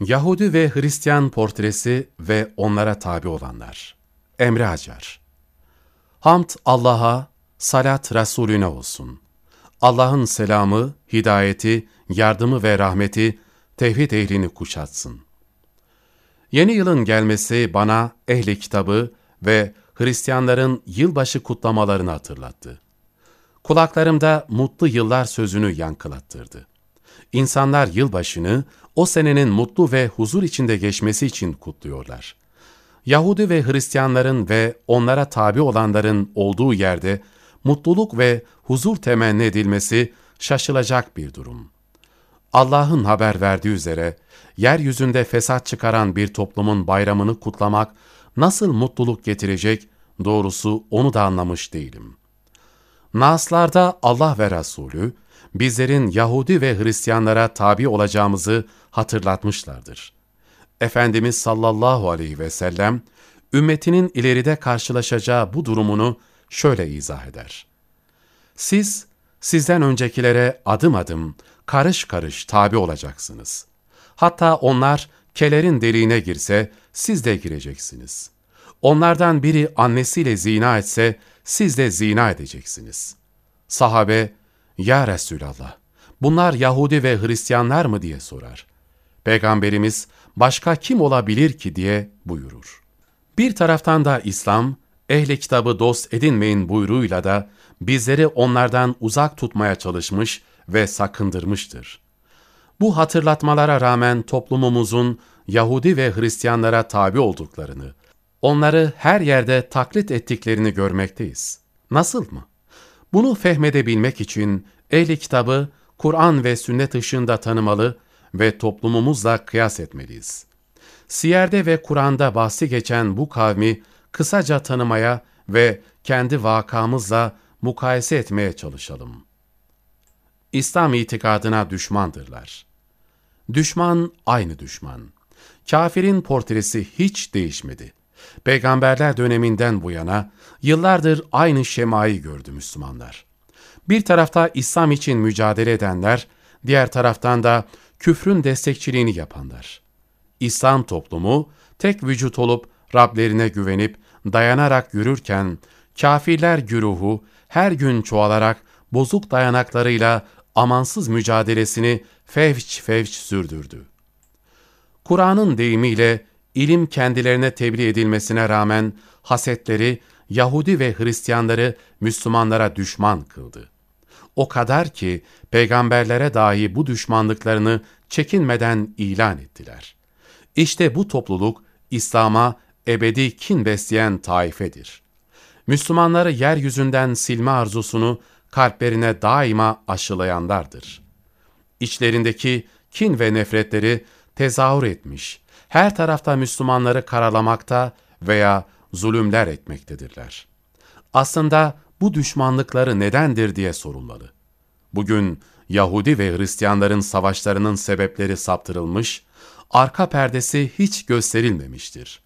Yahudi ve Hristiyan portresi ve onlara tabi olanlar. Emre Acar Hamd Allah'a, salat Resulüne olsun. Allah'ın selamı, hidayeti, yardımı ve rahmeti tevhid ehlini kuşatsın. Yeni yılın gelmesi bana ehli kitabı ve Hristiyanların yılbaşı kutlamalarını hatırlattı. Kulaklarımda mutlu yıllar sözünü yankılattırdı. İnsanlar yılbaşını o senenin mutlu ve huzur içinde geçmesi için kutluyorlar. Yahudi ve Hristiyanların ve onlara tabi olanların olduğu yerde mutluluk ve huzur temenni edilmesi şaşılacak bir durum. Allah'ın haber verdiği üzere, yeryüzünde fesat çıkaran bir toplumun bayramını kutlamak nasıl mutluluk getirecek, doğrusu onu da anlamış değilim. Naslarda Allah ve Resulü, bizlerin Yahudi ve Hristiyanlara tabi olacağımızı hatırlatmışlardır. Efendimiz sallallahu aleyhi ve sellem, ümmetinin ileride karşılaşacağı bu durumunu şöyle izah eder. Siz, sizden öncekilere adım adım, karış karış tabi olacaksınız. Hatta onlar kelerin deliğine girse, siz de gireceksiniz. Onlardan biri annesiyle zina etse, siz de zina edeceksiniz. Sahabe, Ya Resulallah, bunlar Yahudi ve Hristiyanlar mı diye sorar. Peygamberimiz, başka kim olabilir ki diye buyurur. Bir taraftan da İslam, ehli kitabı dost edinmeyin buyruğuyla da bizleri onlardan uzak tutmaya çalışmış ve sakındırmıştır. Bu hatırlatmalara rağmen toplumumuzun Yahudi ve Hristiyanlara tabi olduklarını, onları her yerde taklit ettiklerini görmekteyiz. Nasıl mı? Bunu fehmedebilmek için ehli kitabı Kur'an ve sünnet ışığında tanımalı ve toplumumuzla kıyas etmeliyiz. Siyer'de ve Kur'an'da bahsi geçen bu kavmi kısaca tanımaya ve kendi vakamızla mukayese etmeye çalışalım. İslam itikadına düşmandırlar. Düşman aynı düşman. Kafirin portresi hiç değişmedi. Peygamberler döneminden bu yana yıllardır aynı şemayı gördü Müslümanlar. Bir tarafta İslam için mücadele edenler, diğer taraftan da küfrün destekçiliğini yapanlar. İslam toplumu tek vücut olup Rablerine güvenip dayanarak yürürken, kafirler güruhu her gün çoğalarak bozuk dayanaklarıyla amansız mücadelesini fevç fevç sürdürdü. Kur'an'ın deyimiyle ilim kendilerine tebliğ edilmesine rağmen hasetleri Yahudi ve Hristiyanları Müslümanlara düşman kıldı. O kadar ki peygamberlere dahi bu düşmanlıklarını çekinmeden ilan ettiler. İşte bu topluluk İslam'a ebedi kin besleyen taifedir. Müslümanları yeryüzünden silme arzusunu kalplerine daima aşılayanlardır. İçlerindeki kin ve nefretleri tezahür etmiş, her tarafta Müslümanları karalamakta veya zulümler etmektedirler. Aslında bu düşmanlıkları nedendir diye sorulmalı. Bugün Yahudi ve Hristiyanların savaşlarının sebepleri saptırılmış, arka perdesi hiç gösterilmemiştir.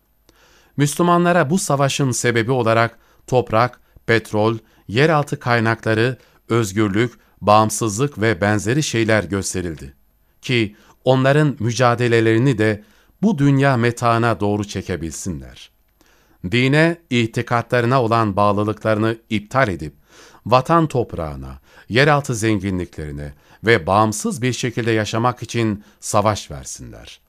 Müslümanlara bu savaşın sebebi olarak toprak, petrol, yeraltı kaynakları, özgürlük, bağımsızlık ve benzeri şeyler gösterildi. Ki onların mücadelelerini de bu dünya metaına doğru çekebilsinler. Dine, itikatlarına olan bağlılıklarını iptal edip, vatan toprağına, yeraltı zenginliklerine ve bağımsız bir şekilde yaşamak için savaş versinler.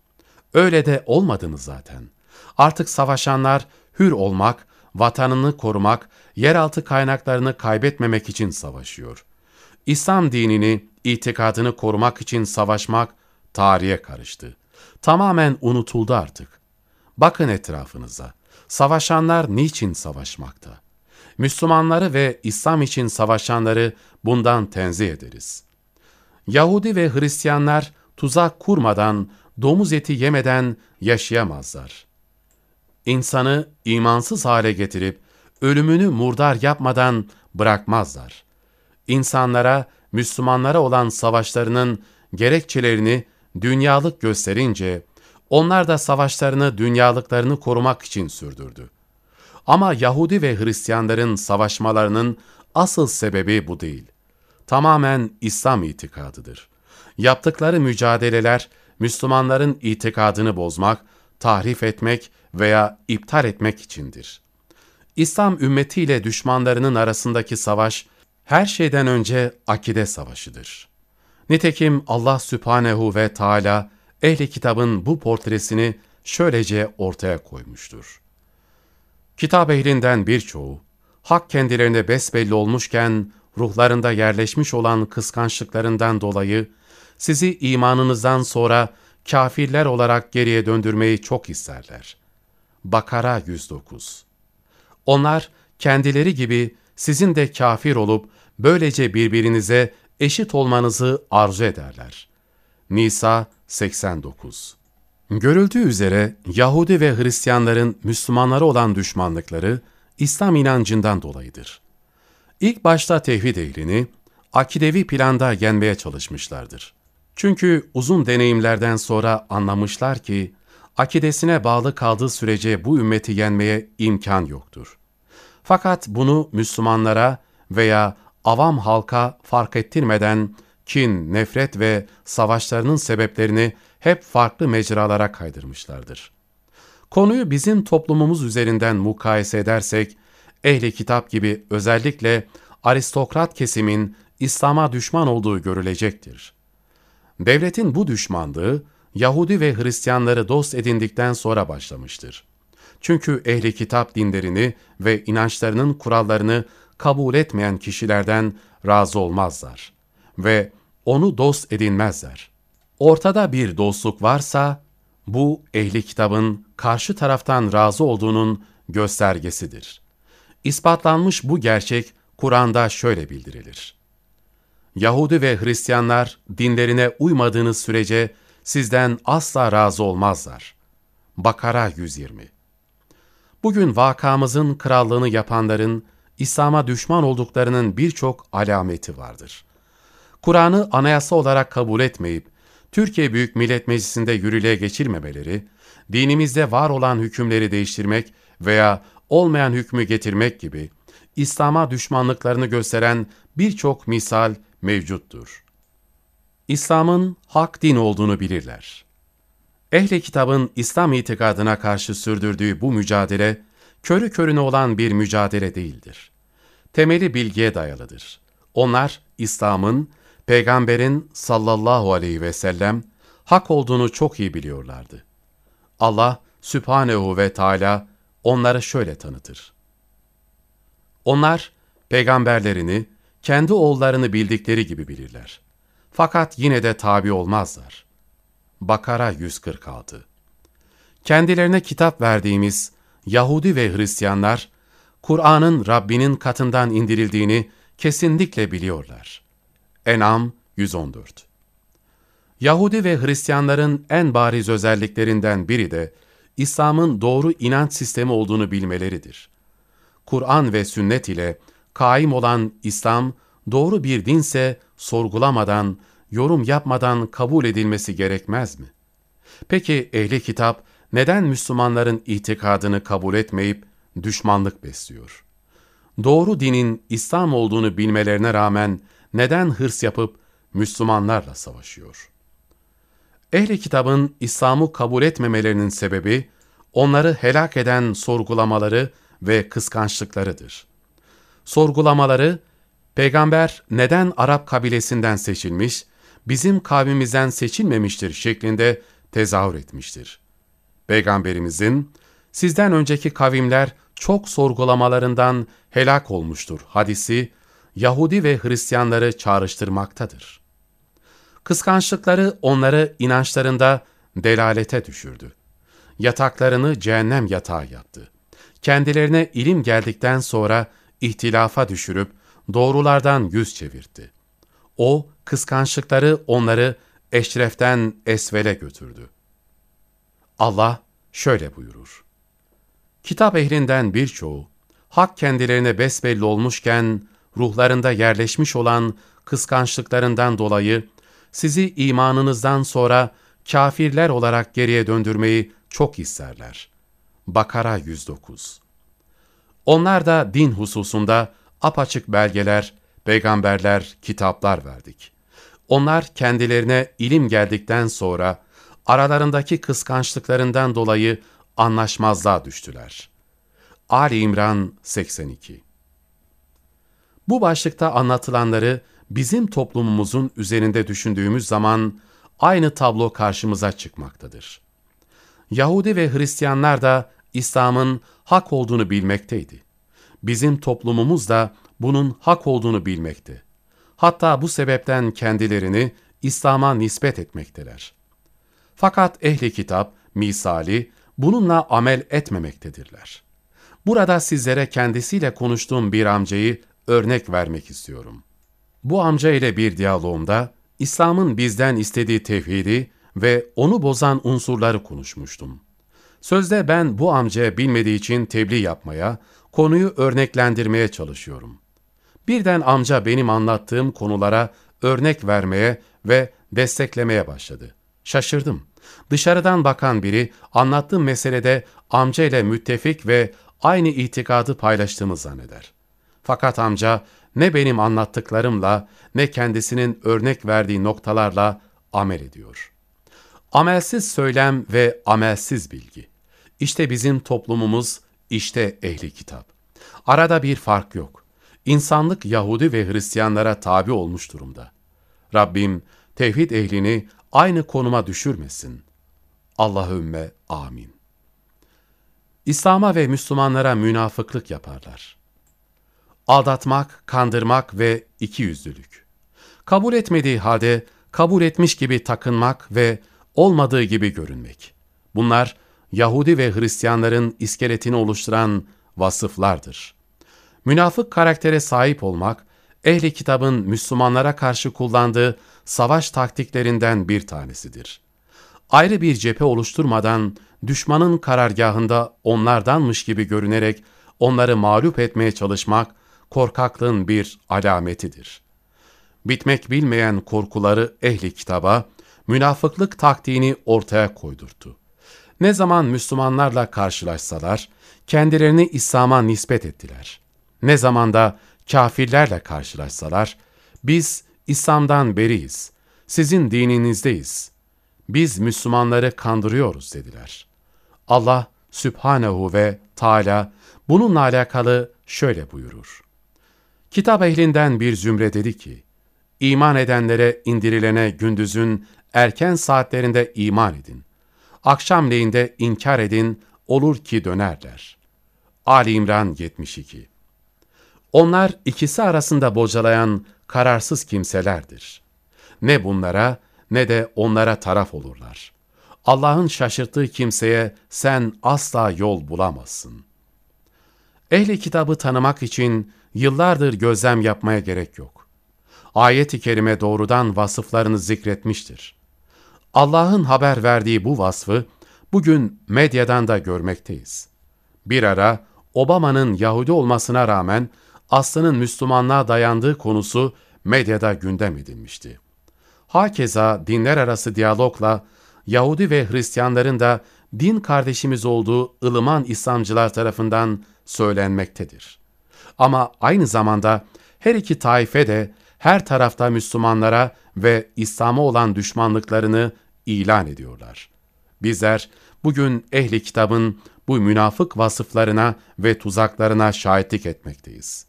Öyle de olmadı mı zaten? Artık savaşanlar hür olmak, vatanını korumak, yeraltı kaynaklarını kaybetmemek için savaşıyor. İslam dinini, itikadını korumak için savaşmak tarihe karıştı. Tamamen unutuldu artık. Bakın etrafınıza. Savaşanlar niçin savaşmakta? Müslümanları ve İslam için savaşanları bundan tenzih ederiz. Yahudi ve Hristiyanlar tuzak kurmadan, domuz eti yemeden yaşayamazlar. İnsanı imansız hale getirip ölümünü murdar yapmadan bırakmazlar. İnsanlara, Müslümanlara olan savaşlarının gerekçelerini dünyalık gösterince, onlar da savaşlarını dünyalıklarını korumak için sürdürdü. Ama Yahudi ve Hristiyanların savaşmalarının asıl sebebi bu değil. Tamamen İslam itikadıdır. Yaptıkları mücadeleler Müslümanların itikadını bozmak, tahrif etmek veya iptal etmek içindir. İslam ümmetiyle düşmanlarının arasındaki savaş, her şeyden önce akide savaşıdır. Nitekim Allah Sübhanehu ve Teala ehli kitabın bu portresini şöylece ortaya koymuştur. Kitap ehlinden birçoğu, hak kendilerine besbelli olmuşken ruhlarında yerleşmiş olan kıskançlıklarından dolayı sizi imanınızdan sonra kafirler olarak geriye döndürmeyi çok isterler. Bakara 109 Onlar kendileri gibi sizin de kafir olup böylece birbirinize eşit olmanızı arzu ederler. Nisa 89 Görüldüğü üzere Yahudi ve Hristiyanların Müslümanlara olan düşmanlıkları İslam inancından dolayıdır. İlk başta tevhid ehlini, akidevi planda yenmeye çalışmışlardır. Çünkü uzun deneyimlerden sonra anlamışlar ki, akidesine bağlı kaldığı sürece bu ümmeti yenmeye imkan yoktur. Fakat bunu Müslümanlara veya avam halka fark ettirmeden kin, nefret ve savaşlarının sebeplerini hep farklı mecralara kaydırmışlardır. Konuyu bizim toplumumuz üzerinden mukayese edersek, ehli kitap gibi özellikle aristokrat kesimin İslam'a düşman olduğu görülecektir. Devletin bu düşmanlığı, Yahudi ve Hristiyanları dost edindikten sonra başlamıştır. Çünkü ehli kitap dinlerini ve inançlarının kurallarını kabul etmeyen kişilerden razı olmazlar ve onu dost edinmezler. Ortada bir dostluk varsa, bu ehli kitabın karşı taraftan razı olduğunun göstergesidir. İspatlanmış bu gerçek Kur'an'da şöyle bildirilir. Yahudi ve Hristiyanlar dinlerine uymadığınız sürece sizden asla razı olmazlar. Bakara 120 Bugün vakamızın krallığını yapanların İslam'a düşman olduklarının birçok alameti vardır. Kur'an'ı anayasa olarak kabul etmeyip, Türkiye Büyük Millet Meclisi'nde yürürlüğe geçirmemeleri, dinimizde var olan hükümleri değiştirmek veya olmayan hükmü getirmek gibi İslam'a düşmanlıklarını gösteren birçok misal mevcuttur. İslam'ın hak din olduğunu bilirler. Ehli kitabın İslam itikadına karşı sürdürdüğü bu mücadele, körü körüne olan bir mücadele değildir. Temeli bilgiye dayalıdır. Onlar, İslam'ın, Peygamberin sallallahu aleyhi ve sellem hak olduğunu çok iyi biliyorlardı. Allah, Sübhanehu ve Teala onları şöyle tanıtır. Onlar, peygamberlerini, kendi oğullarını bildikleri gibi bilirler. Fakat yine de tabi olmazlar. Bakara 146 Kendilerine kitap verdiğimiz Yahudi ve Hristiyanlar, Kur'an'ın Rabbinin katından indirildiğini kesinlikle biliyorlar. En'am 114 Yahudi ve Hristiyanların en bariz özelliklerinden biri de İslam'ın doğru inanç sistemi olduğunu bilmeleridir. Kur'an ve sünnet ile kaim olan İslam, doğru bir dinse sorgulamadan, yorum yapmadan kabul edilmesi gerekmez mi? Peki ehli kitap neden Müslümanların itikadını kabul etmeyip düşmanlık besliyor? Doğru dinin İslam olduğunu bilmelerine rağmen neden hırs yapıp Müslümanlarla savaşıyor? Ehli kitabın İslam'ı kabul etmemelerinin sebebi, onları helak eden sorgulamaları ve kıskançlıklarıdır. Sorgulamaları, peygamber neden Arap kabilesinden seçilmiş, bizim kavmimizden seçilmemiştir şeklinde tezahür etmiştir. Peygamberimizin, sizden önceki kavimler çok sorgulamalarından helak olmuştur hadisi, Yahudi ve Hristiyanları çağrıştırmaktadır. Kıskançlıkları onları inançlarında delalete düşürdü. Yataklarını cehennem yatağı yaptı. Kendilerine ilim geldikten sonra ihtilafa düşürüp doğrulardan yüz çevirdi. O, kıskançlıkları onları eşreften esvele götürdü. Allah şöyle buyurur. Kitap ehlinden birçoğu, hak kendilerine besbelli olmuşken, ruhlarında yerleşmiş olan kıskançlıklarından dolayı, sizi imanınızdan sonra kafirler olarak geriye döndürmeyi çok isterler. Bakara 109 Onlar da din hususunda apaçık belgeler, peygamberler, kitaplar verdik. Onlar kendilerine ilim geldikten sonra aralarındaki kıskançlıklarından dolayı anlaşmazlığa düştüler. Ali İmran 82 Bu başlıkta anlatılanları bizim toplumumuzun üzerinde düşündüğümüz zaman aynı tablo karşımıza çıkmaktadır. Yahudi ve Hristiyanlar da İslam'ın hak olduğunu bilmekteydi. Bizim toplumumuz da bunun hak olduğunu bilmekte. Hatta bu sebepten kendilerini İslam'a nispet etmekteler. Fakat ehli kitap, misali, bununla amel etmemektedirler. Burada sizlere kendisiyle konuştuğum bir amcayı örnek vermek istiyorum. Bu amca ile bir diyalogumda İslam'ın bizden istediği tevhidi ve onu bozan unsurları konuşmuştum. Sözde ben bu amcaya bilmediği için tebliğ yapmaya, konuyu örneklendirmeye çalışıyorum. Birden amca benim anlattığım konulara örnek vermeye ve desteklemeye başladı. Şaşırdım. Dışarıdan bakan biri anlattığım meselede amca ile müttefik ve aynı itikadı paylaştığımı zanneder. Fakat amca ne benim anlattıklarımla ne kendisinin örnek verdiği noktalarla amel ediyor. Amelsiz söylem ve amelsiz bilgi. İşte bizim toplumumuz, işte ehli kitap. Arada bir fark yok. İnsanlık Yahudi ve Hristiyanlara tabi olmuş durumda. Rabbim tevhid ehlini aynı konuma düşürmesin. Allahümme amin. İslam'a ve Müslümanlara münafıklık yaparlar. Aldatmak, kandırmak ve ikiyüzlülük. Kabul etmediği halde kabul etmiş gibi takınmak ve olmadığı gibi görünmek. Bunlar Yahudi ve Hristiyanların iskeletini oluşturan vasıflardır. Münafık karaktere sahip olmak, ehli kitabın Müslümanlara karşı kullandığı savaş taktiklerinden bir tanesidir. Ayrı bir cephe oluşturmadan düşmanın karargahında onlardanmış gibi görünerek onları mağlup etmeye çalışmak korkaklığın bir alametidir. Bitmek bilmeyen korkuları ehli kitaba, münafıklık taktiğini ortaya koydurdu. Ne zaman Müslümanlarla karşılaşsalar, kendilerini İslam'a nispet ettiler. Ne zaman da kafirlerle karşılaşsalar, biz İslam'dan beriyiz, sizin dininizdeyiz. Biz Müslümanları kandırıyoruz dediler. Allah Sübhanehu ve Teala bununla alakalı şöyle buyurur. Kitap ehlinden bir zümre dedi ki, İman edenlere indirilene gündüzün erken saatlerinde iman edin. Akşamleyinde inkar edin, olur ki dönerler. Ali İmran 72 Onlar ikisi arasında bocalayan kararsız kimselerdir. Ne bunlara ne de onlara taraf olurlar. Allah'ın şaşırttığı kimseye sen asla yol bulamazsın. Ehli kitabı tanımak için yıllardır gözlem yapmaya gerek yok. Ayet-i kerime doğrudan vasıflarını zikretmiştir. Allah'ın haber verdiği bu vasfı bugün medyadan da görmekteyiz. Bir ara Obama'nın Yahudi olmasına rağmen aslının Müslümanlığa dayandığı konusu medyada gündem edilmişti. Hakeza dinler arası diyalogla Yahudi ve Hristiyanların da din kardeşimiz olduğu ılıman İslamcılar tarafından söylenmektedir. Ama aynı zamanda her iki taife de her tarafta Müslümanlara ve İslam'a olan düşmanlıklarını ilan ediyorlar. Bizler bugün ehli kitabın bu münafık vasıflarına ve tuzaklarına şahitlik etmekteyiz.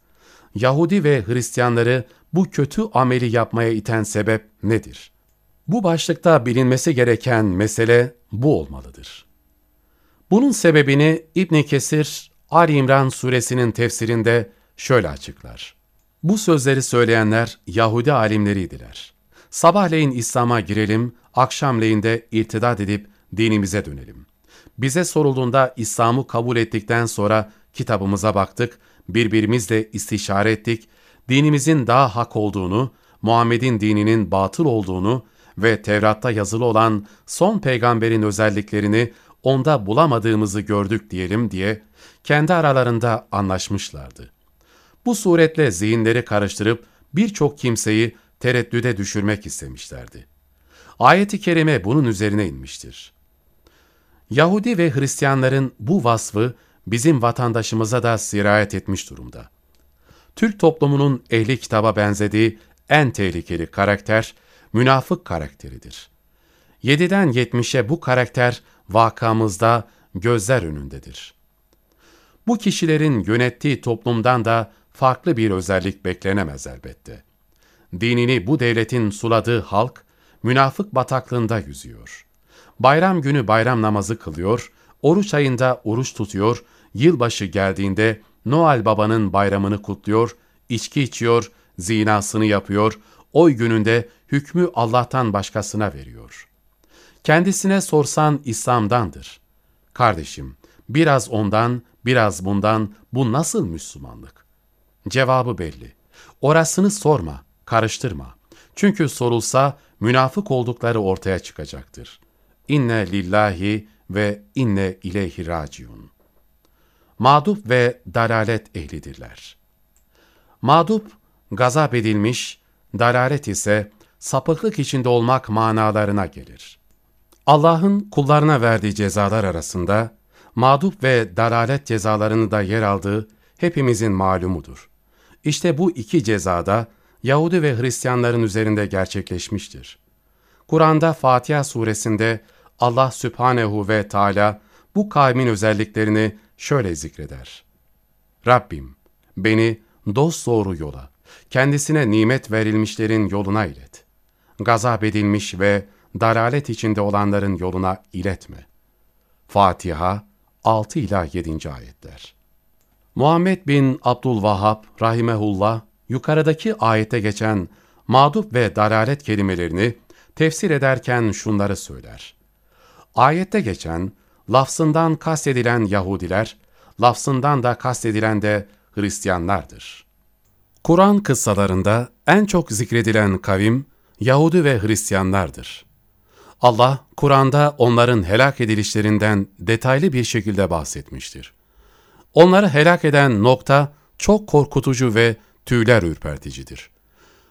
Yahudi ve Hristiyanları bu kötü ameli yapmaya iten sebep nedir? Bu başlıkta bilinmesi gereken mesele bu olmalıdır. Bunun sebebini İbn Kesir Ali İmran suresinin tefsirinde şöyle açıklar. Bu sözleri söyleyenler Yahudi alimleriydiler. Sabahleyin İslam'a girelim, akşamleyin de irtidat edip dinimize dönelim. Bize sorulduğunda İslam'ı kabul ettikten sonra kitabımıza baktık, birbirimizle istişare ettik, dinimizin daha hak olduğunu, Muhammed'in dininin batıl olduğunu ve Tevrat'ta yazılı olan son peygamberin özelliklerini onda bulamadığımızı gördük diyelim diye kendi aralarında anlaşmışlardı. Bu suretle zihinleri karıştırıp birçok kimseyi tereddüde düşürmek istemişlerdi. Ayet-i kerime bunun üzerine inmiştir. Yahudi ve Hristiyanların bu vasfı bizim vatandaşımıza da sirayet etmiş durumda. Türk toplumunun ehli kitaba benzediği en tehlikeli karakter, münafık karakteridir. 7'den 70'e bu karakter vakamızda gözler önündedir. Bu kişilerin yönettiği toplumdan da farklı bir özellik beklenemez elbette. Dinini bu devletin suladığı halk, münafık bataklığında yüzüyor. Bayram günü bayram namazı kılıyor, oruç ayında oruç tutuyor, yılbaşı geldiğinde Noel Baba'nın bayramını kutluyor, içki içiyor, zinasını yapıyor, oy gününde hükmü Allah'tan başkasına veriyor. Kendisine sorsan İslam'dandır. Kardeşim, biraz ondan, biraz bundan, bu nasıl Müslümanlık? Cevabı belli. Orasını sorma, karıştırma. Çünkü sorulsa münafık oldukları ortaya çıkacaktır. İnne lillahi ve inne ileyhi raciun. Mağdup ve dalalet ehlidirler. Mağdup, gazap edilmiş, dalalet ise sapıklık içinde olmak manalarına gelir. Allah'ın kullarına verdiği cezalar arasında mağdup ve dalalet cezalarını da yer aldığı hepimizin malumudur. İşte bu iki cezada Yahudi ve Hristiyanların üzerinde gerçekleşmiştir. Kur'an'da Fatiha suresinde Allah Sübhanehu ve Teala bu kavmin özelliklerini şöyle zikreder. Rabbim, beni dost doğru yola, kendisine nimet verilmişlerin yoluna ilet. Gazap edilmiş ve dalalet içinde olanların yoluna iletme. Fatiha 6 ila 7. ayetler. Muhammed bin Abdülvahhab rahimehullah yukarıdaki ayette geçen mağdup ve dalalet kelimelerini tefsir ederken şunları söyler. Ayette geçen lafzından kastedilen Yahudiler, lafzından da kastedilen de Hristiyanlardır. Kur'an kıssalarında en çok zikredilen kavim Yahudi ve Hristiyanlardır. Allah, Kur'an'da onların helak edilişlerinden detaylı bir şekilde bahsetmiştir. Onları helak eden nokta çok korkutucu ve tüyler ürperticidir.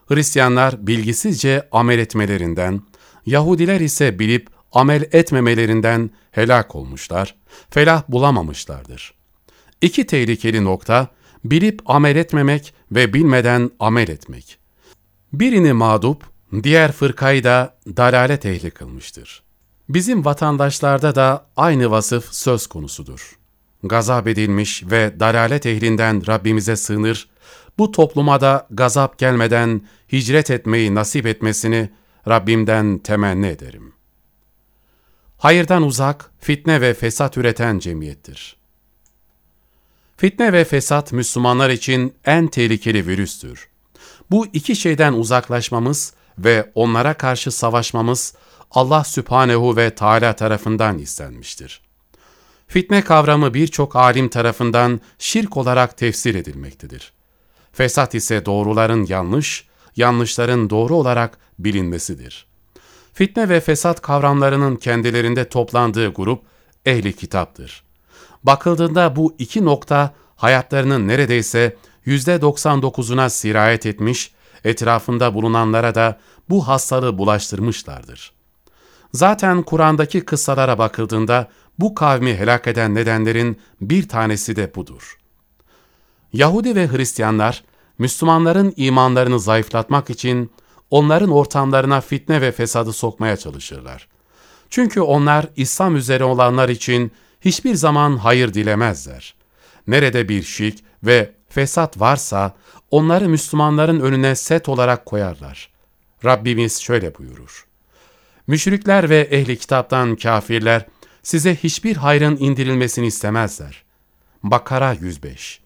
Hristiyanlar bilgisizce amel etmelerinden, Yahudiler ise bilip amel etmemelerinden helak olmuşlar, felah bulamamışlardır. İki tehlikeli nokta, bilip amel etmemek ve bilmeden amel etmek. Birini mağdup, diğer fırkayı da dalalet ehli kılmıştır. Bizim vatandaşlarda da aynı vasıf söz konusudur. Gazap edilmiş ve dalalet ehlinden Rabbimize sığınır, bu topluma da gazap gelmeden hicret etmeyi nasip etmesini Rabbimden temenni ederim. Hayırdan uzak, fitne ve fesat üreten cemiyettir. Fitne ve fesat Müslümanlar için en tehlikeli virüstür. Bu iki şeyden uzaklaşmamız ve onlara karşı savaşmamız Allah Sübhanehu ve Teala tarafından istenmiştir. Fitne kavramı birçok alim tarafından şirk olarak tefsir edilmektedir. Fesat ise doğruların yanlış, yanlışların doğru olarak bilinmesidir. Fitne ve fesat kavramlarının kendilerinde toplandığı grup ehli kitaptır. Bakıldığında bu iki nokta hayatlarının neredeyse %99'una sirayet etmiş, etrafında bulunanlara da bu hastalığı bulaştırmışlardır. Zaten Kur'an'daki kıssalara bakıldığında bu kavmi helak eden nedenlerin bir tanesi de budur. Yahudi ve Hristiyanlar, Müslümanların imanlarını zayıflatmak için onların ortamlarına fitne ve fesadı sokmaya çalışırlar. Çünkü onlar İslam üzere olanlar için hiçbir zaman hayır dilemezler. Nerede bir şirk ve fesat varsa onları Müslümanların önüne set olarak koyarlar. Rabbimiz şöyle buyurur. Müşrikler ve ehli kitaptan kafirler size hiçbir hayrın indirilmesini istemezler. Bakara 105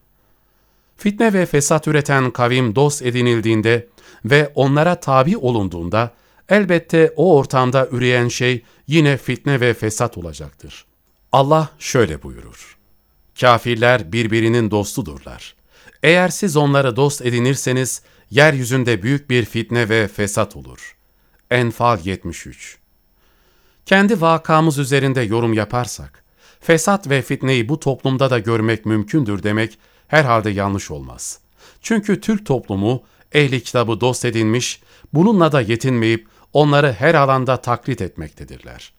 Fitne ve fesat üreten kavim dost edinildiğinde ve onlara tabi olunduğunda elbette o ortamda üreyen şey yine fitne ve fesat olacaktır. Allah şöyle buyurur. Kafirler birbirinin dostudurlar. Eğer siz onları dost edinirseniz yeryüzünde büyük bir fitne ve fesat olur. Enfal 73 Kendi vakamız üzerinde yorum yaparsak, fesat ve fitneyi bu toplumda da görmek mümkündür demek herhalde yanlış olmaz. Çünkü Türk toplumu ehli kitabı dost edinmiş, bununla da yetinmeyip onları her alanda taklit etmektedirler.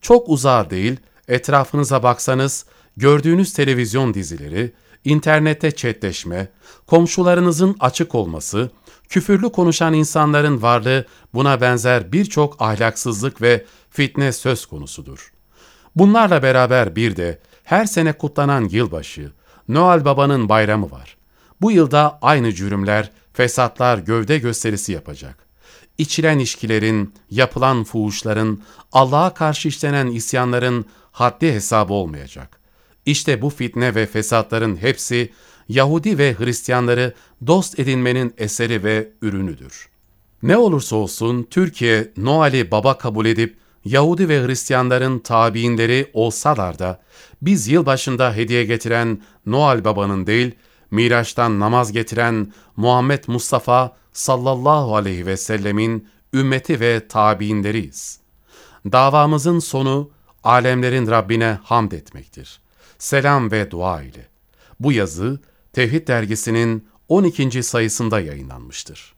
Çok uzağa değil, etrafınıza baksanız gördüğünüz televizyon dizileri, internette chatleşme, komşularınızın açık olması, Küfürlü konuşan insanların varlığı buna benzer birçok ahlaksızlık ve fitne söz konusudur. Bunlarla beraber bir de her sene kutlanan yılbaşı, Noel Baba'nın bayramı var. Bu yılda aynı cürümler, fesatlar gövde gösterisi yapacak. İçilen içkilerin, yapılan fuhuşların, Allah'a karşı işlenen isyanların haddi hesabı olmayacak. İşte bu fitne ve fesatların hepsi Yahudi ve Hristiyanları dost edinmenin eseri ve ürünüdür. Ne olursa olsun Türkiye Noel'i baba kabul edip Yahudi ve Hristiyanların tabiinleri olsalar da biz yılbaşında hediye getiren Noel babanın değil, Miraç'tan namaz getiren Muhammed Mustafa sallallahu aleyhi ve sellemin ümmeti ve tabiinleriyiz. Davamızın sonu alemlerin Rabbine hamd etmektir. Selam ve dua ile. Bu yazı Tevhid dergisinin 12. sayısında yayınlanmıştır.